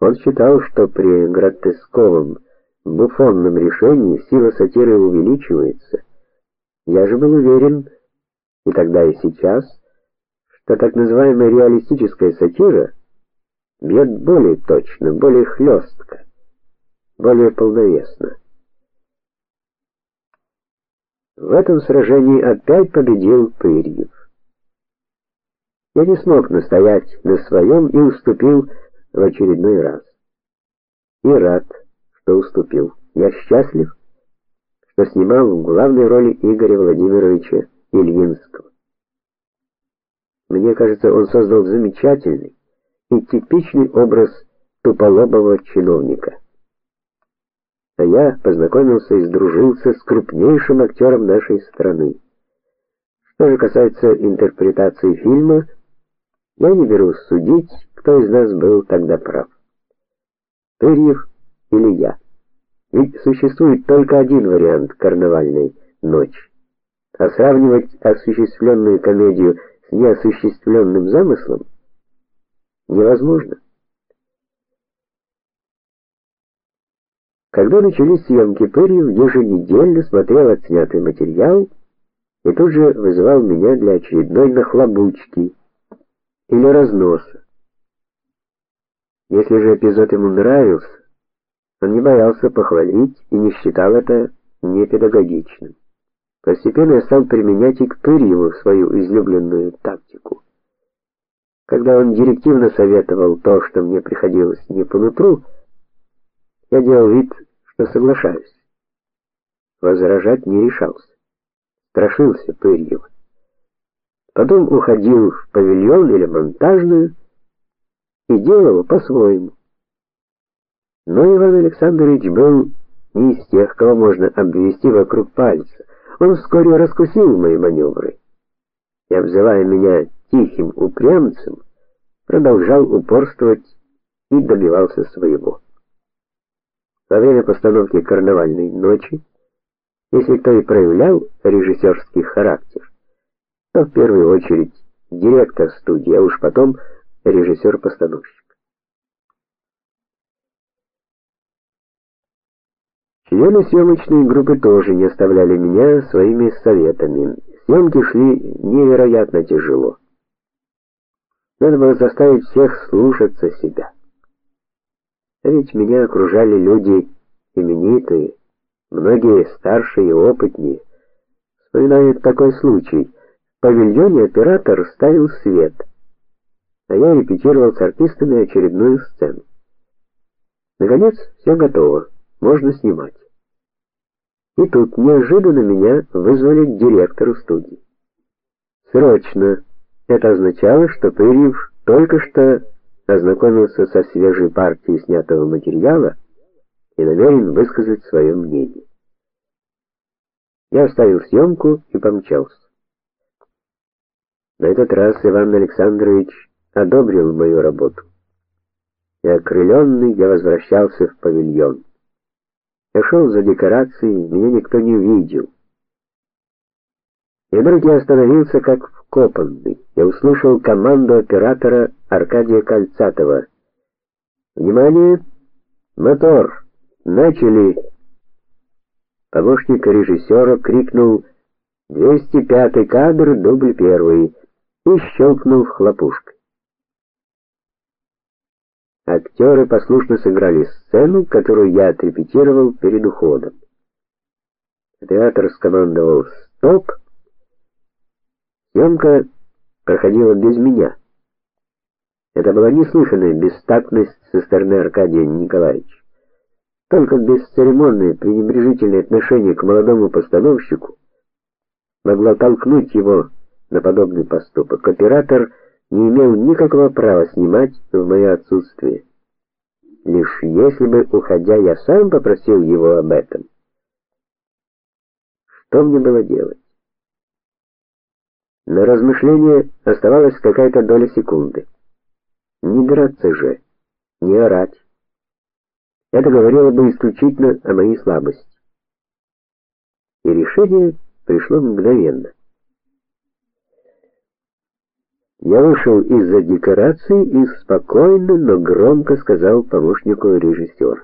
Он считал, что при гротесковом, буфонном решении сила сатиры увеличивается. Я же был уверен, и тогда и сейчас, что так называемая реалистическая сатира бьет более точно, более хлестко, более полновесно. В этом сражении опять победил Пырьев. Я не смог настоять на своем и уступил в очередной раз. И рад, что уступил. Я счастлив, что снимал в главной роли Игоря Владимировича Ильинского. Мне кажется, он создал замечательный и типичный образ туполобого чиновника. А я познакомился и сдружился с крупнейшим актером нашей страны. Что же касается интерпретации фильма, я не берусь судить, кто из нас был тогда прав. Тырьев или я. Ведь существует только один вариант карнавальной ночи. А сравнивать осуществленную комедию с неосуществленным замыслом невозможно. Когда начались съемки, Пырьев еженедельно смотрел отснятый материал и тут же вызывал меня для очередной нахлобучки или разноса. Если же эпизод ему нравился, он не боялся похвалить и не считал это непедагогичным. Постепенно я стал применять и к Пырьеву свою излюбленную тактику. Когда он директивно советовал то, что мне приходилось не по нутру, я делал вид, что соглашаюсь. Возражать не решался. Страшился Пырьева. Потом уходил в павильон или монтажную и делал по-своему. Но Иван Александрович был не из тех, кого можно обвести вокруг пальца. Он вскоре раскусил мои маневры. И обзывая меня тихим упрямцем, продолжал упорствовать и добивался своего. Во время постановки карнавальной ночи, если кто и проявлял режиссерский характер, то в первую очередь директор студии, а уж потом режиссер-постановщик. Члены съемочной группы тоже не оставляли меня своими советами. Съемки шли невероятно тяжело. Надо было заставить всех слушаться себя. А ведь меня окружали люди именитые, многие старше и опытнее. Вспоминаю такой случай павильоне оператор ставил свет, а я репетировал с артистами очередную сцену. Наконец, все готово, можно снимать. И тут неожиданно меня вызвали к директору студии. Срочно. Это означало, что Пырьев только что ознакомился со свежей партией снятого материала и намерен высказать свое мнение. Я оставил съемку и помчался. На этот раз Иван Александрович одобрил мою работу. И окрыленный я возвращался в павильон. Я шел за декорацией, меня никто не увидел. И вдруг я остановился как вкопанный. Я услышал команду оператора Аркадия Кольцатова. Внимание! Мотор! Начали! Помощник режиссера крикнул: "205 кадр, дубль первый" и щелкнул хлопушкой. Актеры послушно сыграли сцену, которую я отрепетировал перед уходом. Театр скомандовал «Стоп!». Съемка проходила без меня. Это была неслыханная бестактность со стороны Аркадия Николаевича. Только бесцеремонное пренебрежительное отношение к молодому постановщику могло толкнуть его на подобный поступок. Оператор не имел никакого права снимать в мое отсутствие. Лишь если бы, уходя, я сам попросил его об этом. Что мне было делать? На размышление оставалась какая-то доля секунды. Не драться же, не орать. Это говорило бы исключительно о моей слабости. И решение пришло мгновенно. Я вышел из-за декораций и спокойно, но громко сказал помощнику режиссера.